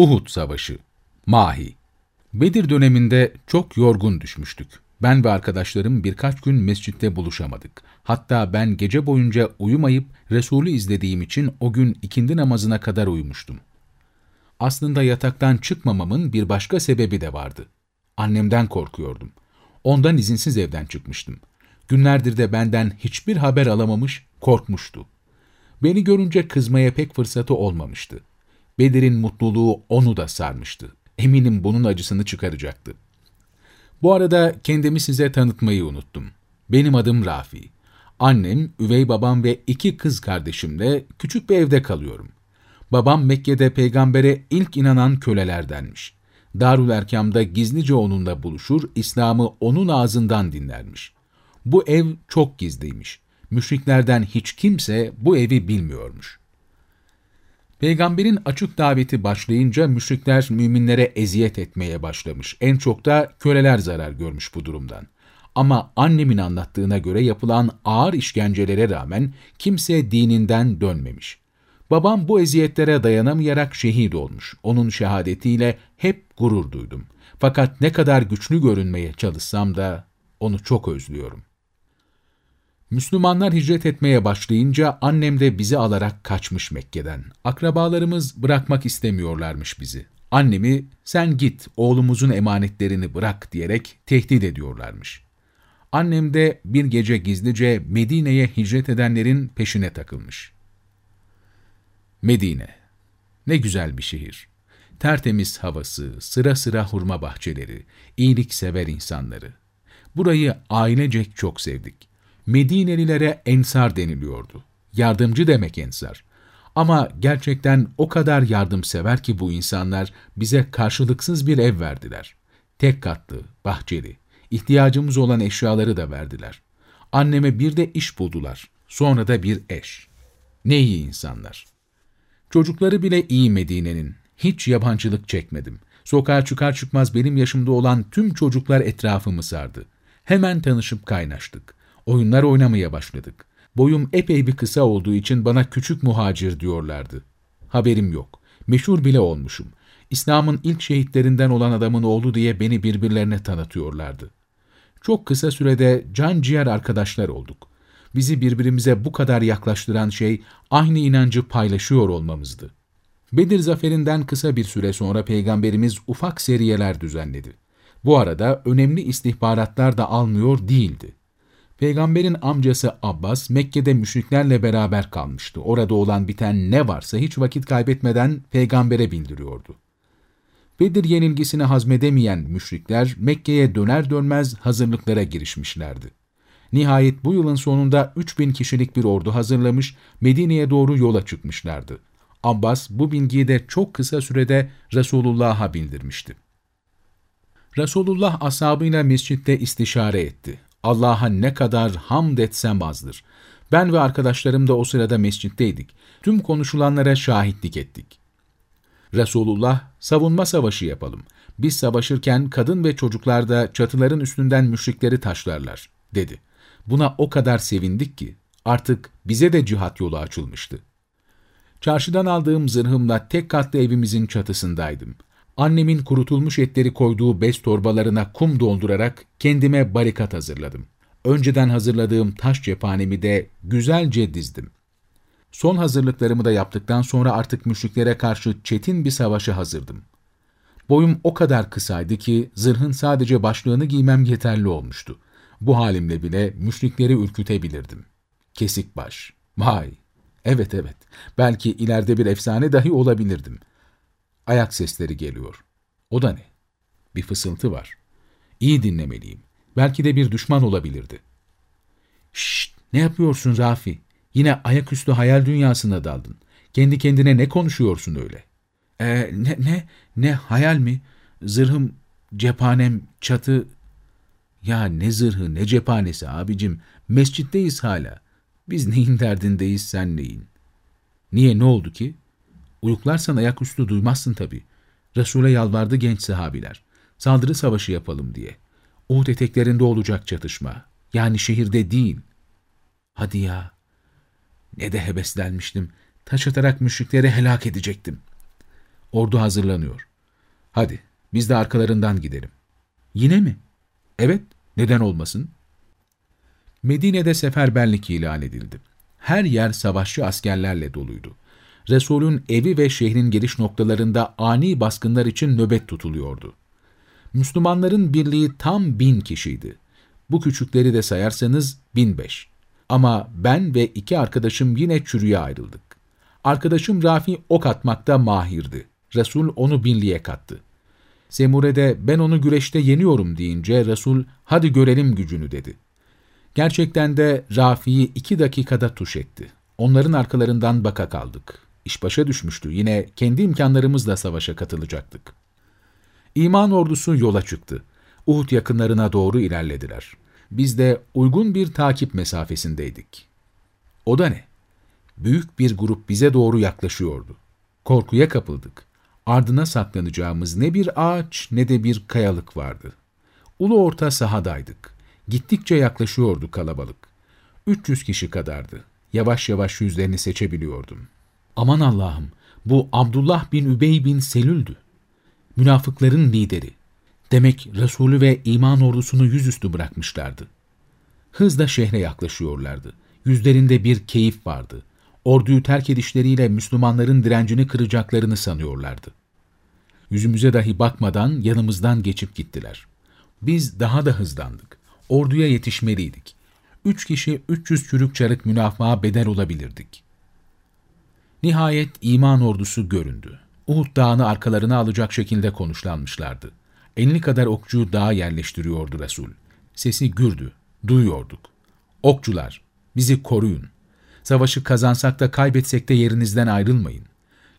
Uhud Savaşı Mahi Bedir döneminde çok yorgun düşmüştük. Ben ve arkadaşlarım birkaç gün mescitte buluşamadık. Hatta ben gece boyunca uyumayıp Resulü izlediğim için o gün ikindi namazına kadar uyumuştum. Aslında yataktan çıkmamamın bir başka sebebi de vardı. Annemden korkuyordum. Ondan izinsiz evden çıkmıştım. Günlerdir de benden hiçbir haber alamamış, korkmuştu. Beni görünce kızmaya pek fırsatı olmamıştı. Bedir'in mutluluğu onu da sarmıştı. Eminim bunun acısını çıkaracaktı. Bu arada kendimi size tanıtmayı unuttum. Benim adım Rafi. Annem, üvey babam ve iki kız kardeşimle küçük bir evde kalıyorum. Babam Mekke'de peygambere ilk inanan kölelerdenmiş. Darül Erkam'da gizlice onunla buluşur, İslam'ı onun ağzından dinlermiş. Bu ev çok gizliymiş. Müşriklerden hiç kimse bu evi bilmiyormuş. Peygamberin açık daveti başlayınca müşrikler müminlere eziyet etmeye başlamış. En çok da köleler zarar görmüş bu durumdan. Ama annemin anlattığına göre yapılan ağır işkencelere rağmen kimse dininden dönmemiş. Babam bu eziyetlere dayanamayarak şehit olmuş. Onun şehadetiyle hep gurur duydum. Fakat ne kadar güçlü görünmeye çalışsam da onu çok özlüyorum. Müslümanlar hicret etmeye başlayınca annem de bizi alarak kaçmış Mekke'den. Akrabalarımız bırakmak istemiyorlarmış bizi. Annemi sen git oğlumuzun emanetlerini bırak diyerek tehdit ediyorlarmış. Annem de bir gece gizlice Medine'ye hicret edenlerin peşine takılmış. Medine. Ne güzel bir şehir. Tertemiz havası, sıra sıra hurma bahçeleri, iyiliksever insanları. Burayı ailecek çok sevdik. Medinelilere ensar deniliyordu. Yardımcı demek ensar. Ama gerçekten o kadar yardımsever ki bu insanlar bize karşılıksız bir ev verdiler. Tek katlı, bahçeli, ihtiyacımız olan eşyaları da verdiler. Anneme bir de iş buldular. Sonra da bir eş. Ne iyi insanlar. Çocukları bile iyi Medine'nin. Hiç yabancılık çekmedim. Sokağa çıkar çıkmaz benim yaşımda olan tüm çocuklar etrafımı sardı. Hemen tanışıp kaynaştık. Oyunlar oynamaya başladık. Boyum epey bir kısa olduğu için bana küçük muhacir diyorlardı. Haberim yok. Meşhur bile olmuşum. İslam'ın ilk şehitlerinden olan adamın oğlu diye beni birbirlerine tanıtıyorlardı. Çok kısa sürede can ciğer arkadaşlar olduk. Bizi birbirimize bu kadar yaklaştıran şey aynı inancı paylaşıyor olmamızdı. Bedir zaferinden kısa bir süre sonra Peygamberimiz ufak seriyeler düzenledi. Bu arada önemli istihbaratlar da almıyor değildi. Peygamberin amcası Abbas Mekke'de müşriklerle beraber kalmıştı. Orada olan biten ne varsa hiç vakit kaybetmeden peygambere bildiriyordu. Bedir yenilgisini hazmedemeyen müşrikler Mekke'ye döner dönmez hazırlıklara girişmişlerdi. Nihayet bu yılın sonunda 3000 kişilik bir ordu hazırlamış, Medine'ye doğru yola çıkmışlardı. Abbas bu bilgiyi de çok kısa sürede Resulullah'a bildirmişti. Resulullah ashabıyla mescitte istişare etti. Allah'a ne kadar hamd etsem azdır. Ben ve arkadaşlarım da o sırada mescitteydik. Tüm konuşulanlara şahitlik ettik. Resulullah, savunma savaşı yapalım. Biz savaşırken kadın ve çocuklar da çatıların üstünden müşrikleri taşlarlar, dedi. Buna o kadar sevindik ki, artık bize de cihat yolu açılmıştı. Çarşıdan aldığım zırhımla tek katlı evimizin çatısındaydım. Annemin kurutulmuş etleri koyduğu bez torbalarına kum doldurarak kendime barikat hazırladım. Önceden hazırladığım taş cephanemi de güzelce dizdim. Son hazırlıklarımı da yaptıktan sonra artık müşriklere karşı çetin bir savaşa hazırdım. Boyum o kadar kısaydı ki zırhın sadece başlığını giymem yeterli olmuştu. Bu halimle bile müşrikleri ürkütebilirdim. Kesik baş. Vay! Evet evet, belki ileride bir efsane dahi olabilirdim. Ayak sesleri geliyor. O da ne? Bir fısıltı var. İyi dinlemeliyim. Belki de bir düşman olabilirdi. Şşt! Ne yapıyorsun Rafi? Yine ayaküstü hayal dünyasına daldın. Kendi kendine ne konuşuyorsun öyle? Ee, ne, ne, ne hayal mi? Zırhım, cephanem, çatı... Ya ne zırhı ne cephanesi abicim. Mescitteyiz hala. Biz neyin derdindeyiz sen neyin? Niye ne oldu ki? Uyuklarsan ayaküstü duymazsın tabii. Resul'e yalvardı genç sahabiler. Saldırı savaşı yapalım diye. Uhud eteklerinde olacak çatışma. Yani şehirde değil. Hadi ya. Ne de heveslenmiştim. Taş atarak müşrikleri helak edecektim. Ordu hazırlanıyor. Hadi, biz de arkalarından gidelim. Yine mi? Evet, neden olmasın? Medine'de seferberlik ilan edildi. Her yer savaşçı askerlerle doluydu. Resul'ün evi ve şehrin giriş noktalarında ani baskınlar için nöbet tutuluyordu. Müslümanların birliği tam bin kişiydi. Bu küçükleri de sayarsanız bin beş. Ama ben ve iki arkadaşım yine çürüye ayrıldık. Arkadaşım Rafi ok atmakta mahirdi. Resul onu binliğe kattı. Semure'de ben onu güreşte yeniyorum deyince Resul hadi görelim gücünü dedi. Gerçekten de Rafi'yi iki dakikada tuş etti. Onların arkalarından baka kaldık. İş başa düşmüştü. Yine kendi imkanlarımızla savaşa katılacaktık. İman ordusu yola çıktı. Uhud yakınlarına doğru ilerlediler. Biz de uygun bir takip mesafesindeydik. O da ne? Büyük bir grup bize doğru yaklaşıyordu. Korkuya kapıldık. Ardına saklanacağımız ne bir ağaç ne de bir kayalık vardı. Ulu orta sahadaydık. Gittikçe yaklaşıyordu kalabalık. 300 kişi kadardı. Yavaş yavaş yüzlerini seçebiliyordum. Aman Allah'ım, bu Abdullah bin Übey bin Selül'dü. Münafıkların lideri. Demek Resulü ve iman ordusunu yüzüstü bırakmışlardı. Hızla şehre yaklaşıyorlardı. Yüzlerinde bir keyif vardı. Orduyu terk edişleriyle Müslümanların direncini kıracaklarını sanıyorlardı. Yüzümüze dahi bakmadan yanımızdan geçip gittiler. Biz daha da hızlandık. Orduya yetişmeliydik. Üç kişi 300 çürük çarık münafığa bedel olabilirdik. Nihayet iman ordusu göründü. Uhud dağını arkalarına alacak şekilde konuşlanmışlardı. Elini kadar okçu dağa yerleştiriyordu Resul. Sesi gürdü, duyuyorduk. Okçular, bizi koruyun. Savaşı kazansak da kaybetsek de yerinizden ayrılmayın.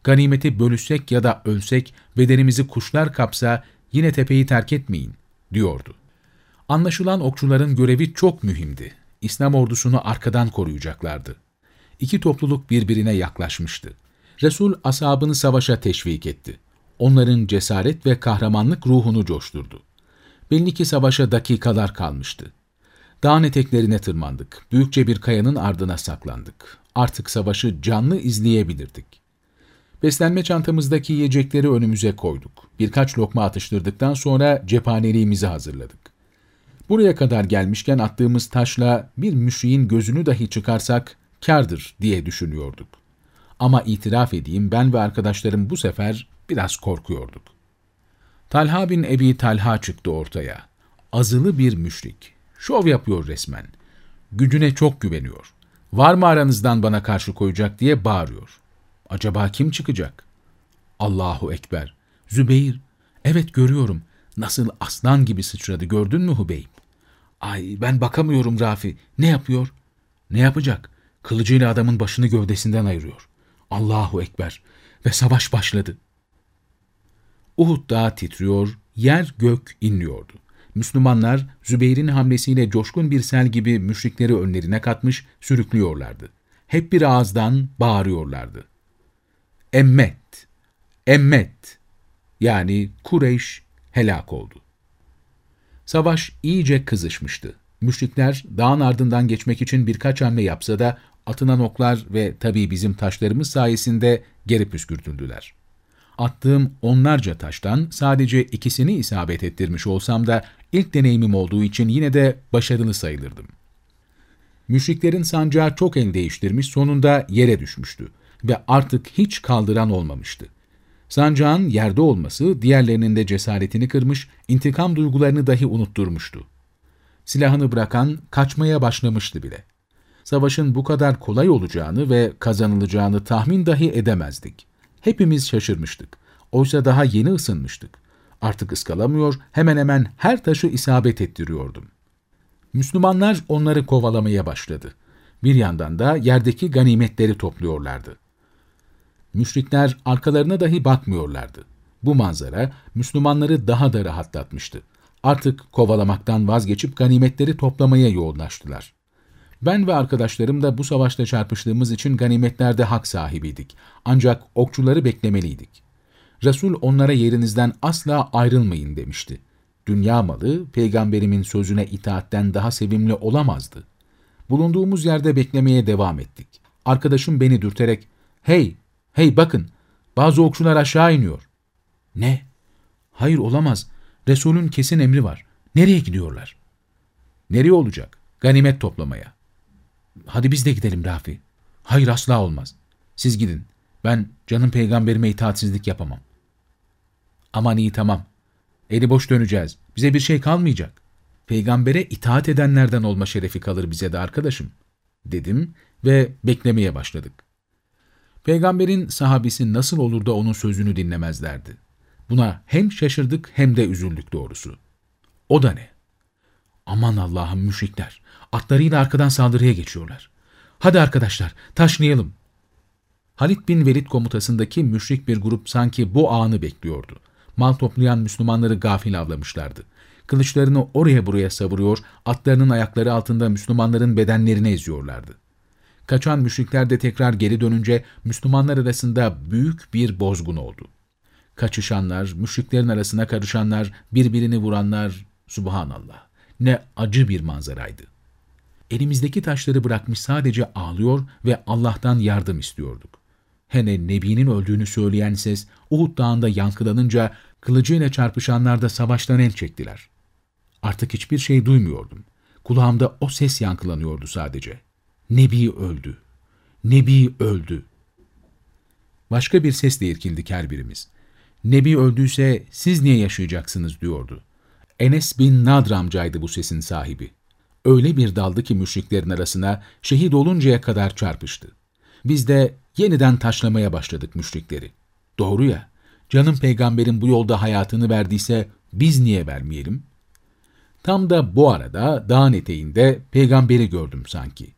Ganimeti bölüşsek ya da ölsek, bedenimizi kuşlar kapsa yine tepeyi terk etmeyin, diyordu. Anlaşılan okçuların görevi çok mühimdi. İslam ordusunu arkadan koruyacaklardı. İki topluluk birbirine yaklaşmıştı. Resul asabını savaşa teşvik etti. Onların cesaret ve kahramanlık ruhunu coşturdu. Belli ki savaşa dakikalar kalmıştı. Dağın eteklerine tırmandık. Büyükçe bir kayanın ardına saklandık. Artık savaşı canlı izleyebilirdik. Beslenme çantamızdaki yiyecekleri önümüze koyduk. Birkaç lokma atıştırdıktan sonra cephaneliğimizi hazırladık. Buraya kadar gelmişken attığımız taşla bir müşriğin gözünü dahi çıkarsak kardır diye düşünüyorduk. Ama itiraf edeyim ben ve arkadaşlarım bu sefer biraz korkuyorduk. Talha bin Ebi Talha çıktı ortaya. Azılı bir müşrik. Şov yapıyor resmen. Gücüne çok güveniyor. Var mı aranızdan bana karşı koyacak diye bağırıyor. Acaba kim çıkacak? Allahu Ekber. Zübeyir. Evet görüyorum. Nasıl aslan gibi sıçradı gördün mü Hubeyb? Ay ben bakamıyorum Rafi. Ne yapıyor? Ne yapacak? Kılıcıyla adamın başını gövdesinden ayırıyor. Allahu Ekber. Ve savaş başladı. Uhud dağı titriyor, yer gök inliyordu. Müslümanlar Zübeyir'in hamlesiyle coşkun bir sel gibi müşrikleri önlerine katmış, sürüklüyorlardı. Hep bir ağızdan bağırıyorlardı. Emmet, emmet yani Kureyş helak oldu. Savaş iyice kızışmıştı. Müşrikler dağın ardından geçmek için birkaç hamle yapsa da atılan oklar ve tabii bizim taşlarımız sayesinde geri püskürtüldüler. Attığım onlarca taştan sadece ikisini isabet ettirmiş olsam da ilk deneyimim olduğu için yine de başarılı sayılırdım. Müşriklerin sancağı çok el değiştirmiş sonunda yere düşmüştü ve artık hiç kaldıran olmamıştı. Sancağın yerde olması diğerlerinin de cesaretini kırmış, intikam duygularını dahi unutturmuştu. Silahını bırakan kaçmaya başlamıştı bile. Savaşın bu kadar kolay olacağını ve kazanılacağını tahmin dahi edemezdik. Hepimiz şaşırmıştık. Oysa daha yeni ısınmıştık. Artık ıskalamıyor, hemen hemen her taşı isabet ettiriyordum. Müslümanlar onları kovalamaya başladı. Bir yandan da yerdeki ganimetleri topluyorlardı. Müşrikler arkalarına dahi bakmıyorlardı. Bu manzara Müslümanları daha da rahatlatmıştı. Artık kovalamaktan vazgeçip ganimetleri toplamaya yoğunlaştılar. Ben ve arkadaşlarım da bu savaşta çarpıştığımız için ganimetlerde hak sahibiydik. Ancak okçuları beklemeliydik. Resul onlara yerinizden asla ayrılmayın demişti. Dünya malı peygamberimin sözüne itaatten daha sevimli olamazdı. Bulunduğumuz yerde beklemeye devam ettik. Arkadaşım beni dürterek, ''Hey, hey bakın, Bazı okçular aşağı iniyor. Ne? Hayır olamaz. Resul'ün kesin emri var. Nereye gidiyorlar? Nereye olacak? Ganimet toplamaya. Hadi biz de gidelim Rafi. Hayır asla olmaz. Siz gidin. Ben canım peygamberime itaatsizlik yapamam. Aman iyi tamam. Eli boş döneceğiz. Bize bir şey kalmayacak. Peygambere itaat edenlerden olma şerefi kalır bize de arkadaşım. Dedim ve beklemeye başladık. Peygamberin sahabisi nasıl olur da onun sözünü dinlemezlerdi. Buna hem şaşırdık hem de üzüldük doğrusu. O da ne? Aman Allah'ım müşrikler. Atlarıyla arkadan saldırıya geçiyorlar. Hadi arkadaşlar taşlayalım. Halit bin Velid komutasındaki müşrik bir grup sanki bu anı bekliyordu. Mal toplayan Müslümanları gafil avlamışlardı. Kılıçlarını oraya buraya savuruyor, atlarının ayakları altında Müslümanların bedenlerini eziyorlardı. Kaçan müşrikler de tekrar geri dönünce Müslümanlar arasında büyük bir bozgun oldu. Kaçışanlar, müşriklerin arasına karışanlar, birbirini vuranlar, subhanallah. Ne acı bir manzaraydı. Elimizdeki taşları bırakmış sadece ağlıyor ve Allah'tan yardım istiyorduk. Hele Nebi'nin öldüğünü söyleyen ses Uhud dağında yankılanınca kılıcıyla çarpışanlar da savaştan el çektiler. Artık hiçbir şey duymuyordum. Kulağımda o ses yankılanıyordu sadece. Nebi öldü. Nebi öldü. Başka bir sesle irkildik her birimiz. Nebi öldüyse siz niye yaşayacaksınız diyordu. Enes bin Nadr amcaydı bu sesin sahibi. Öyle bir daldı ki müşriklerin arasına şehit oluncaya kadar çarpıştı. Biz de yeniden taşlamaya başladık müşrikleri. Doğru ya, canım peygamberin bu yolda hayatını verdiyse biz niye vermeyelim? Tam da bu arada dağın eteğinde peygamberi gördüm sanki.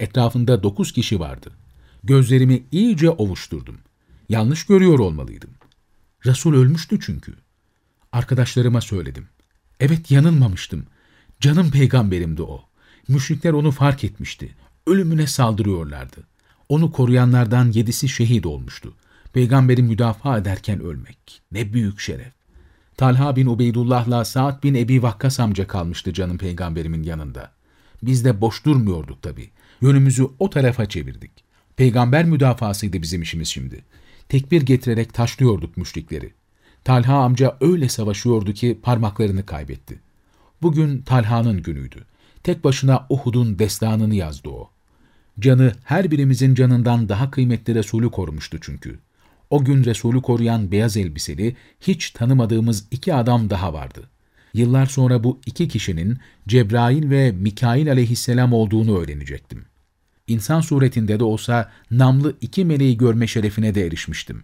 Etrafında dokuz kişi vardı. Gözlerimi iyice ovuşturdum. Yanlış görüyor olmalıydım. Resul ölmüştü çünkü. Arkadaşlarıma söyledim. Evet yanılmamıştım. Canım peygamberimdi o. Müşrikler onu fark etmişti. Ölümüne saldırıyorlardı. Onu koruyanlardan yedisi şehit olmuştu. Peygamberi müdafaa ederken ölmek. Ne büyük şeref. Talha bin Ubeydullah'la Sa'd bin Ebi Vakkas amca kalmıştı canım peygamberimin yanında. Biz de boş durmuyorduk tabii. Yönümüzü o tarafa çevirdik. Peygamber müdafasıydı bizim işimiz şimdi. Tekbir getirerek taşlıyorduk müşrikleri. Talha amca öyle savaşıyordu ki parmaklarını kaybetti. Bugün Talha'nın günüydü. Tek başına Uhud'un destanını yazdı o. Canı her birimizin canından daha kıymetli Resulü korumuştu çünkü. O gün Resulü koruyan beyaz elbiseli, hiç tanımadığımız iki adam daha vardı. Yıllar sonra bu iki kişinin Cebrail ve Mikail aleyhisselam olduğunu öğrenecektim. İnsan suretinde de olsa namlı iki meleği görme şerefine de erişmiştim.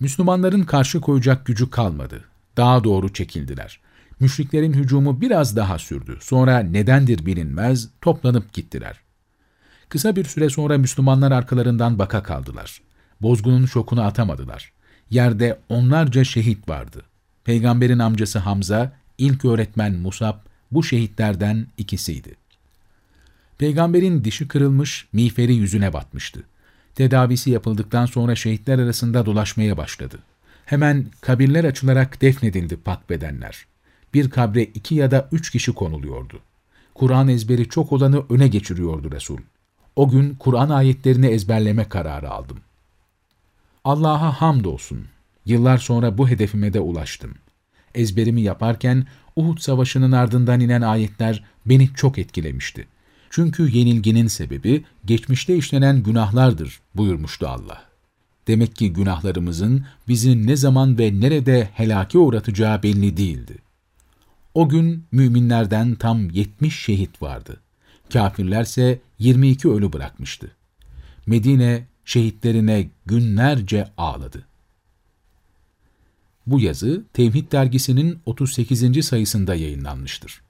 Müslümanların karşı koyacak gücü kalmadı. Daha doğru çekildiler. Müşriklerin hücumu biraz daha sürdü. Sonra nedendir bilinmez toplanıp gittiler. Kısa bir süre sonra Müslümanlar arkalarından baka kaldılar. Bozgunun şokunu atamadılar. Yerde onlarca şehit vardı. Peygamberin amcası Hamza, ilk öğretmen Musab bu şehitlerden ikisiydi. Peygamberin dişi kırılmış, miğferi yüzüne batmıştı. Tedavisi yapıldıktan sonra şehitler arasında dolaşmaya başladı. Hemen kabirler açılarak defnedildi pak bedenler. Bir kabre iki ya da üç kişi konuluyordu. Kur'an ezberi çok olanı öne geçiriyordu Resul. O gün Kur'an ayetlerini ezberleme kararı aldım. Allah'a hamdolsun. Yıllar sonra bu hedefime de ulaştım. Ezberimi yaparken Uhud Savaşı'nın ardından inen ayetler beni çok etkilemişti. Çünkü yenilginin sebebi geçmişte işlenen günahlardır buyurmuştu Allah. Demek ki günahlarımızın bizi ne zaman ve nerede helake uğratacağı belli değildi. O gün müminlerden tam 70 şehit vardı. Kafirlerse 22 ölü bırakmıştı. Medine şehitlerine günlerce ağladı. Bu yazı Tevhid dergisinin 38. sayısında yayınlanmıştır.